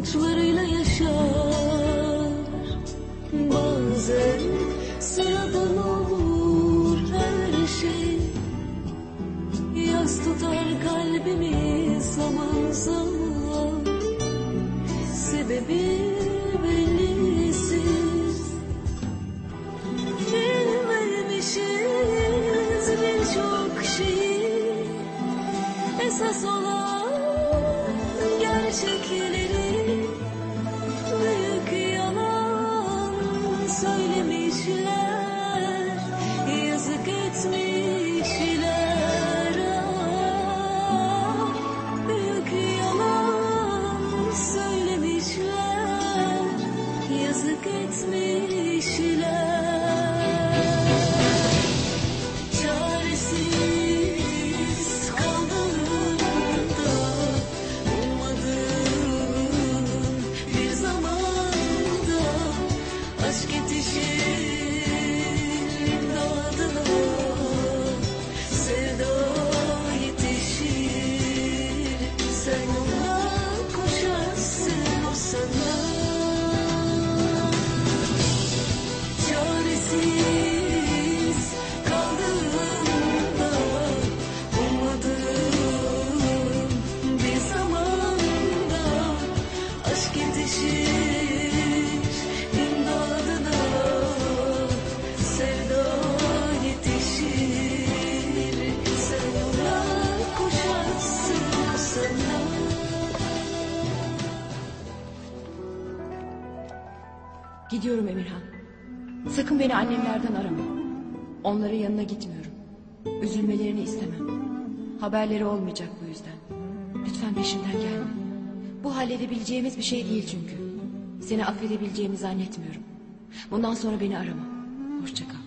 umutlarıyla yaşar. Bazen sıradan olur her şey. Yaz tutar kalbimi zaman zaman. Sebebi belirsiz Bilmemişiz birçok şeyi. Esas olan gerçekleri Gidiyorum Emirhan. Sakın beni annemlerden arama. Onların yanına gitmiyorum. Üzülmelerini istemem. Haberleri olmayacak bu yüzden. Lütfen peşimden gelme. Bu halledebileceğimiz bir şey değil çünkü. Seni affedebileceğimi zannetmiyorum. Bundan sonra beni arama. Hoşça kal.